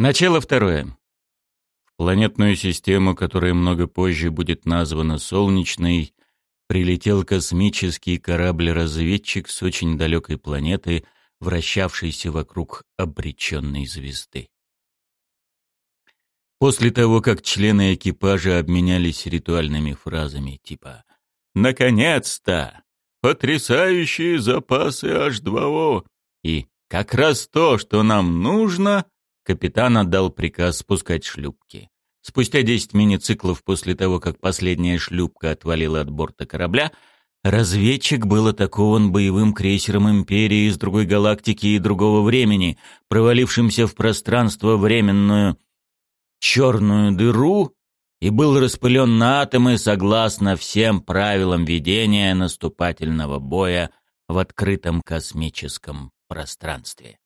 Начало второе. В планетную систему, которая много позже будет названа Солнечной, прилетел космический корабль-разведчик с очень далекой планеты, вращавшейся вокруг обреченной звезды. После того, как члены экипажа обменялись ритуальными фразами типа «Наконец-то! Потрясающие запасы H2O!» и «Как раз то, что нам нужно!» Капитан отдал приказ спускать шлюпки. Спустя 10 мини-циклов после того, как последняя шлюпка отвалила от борта корабля, разведчик был атакован боевым крейсером Империи из другой галактики и другого времени, провалившимся в пространство временную черную дыру и был распылен на атомы согласно всем правилам ведения наступательного боя в открытом космическом пространстве.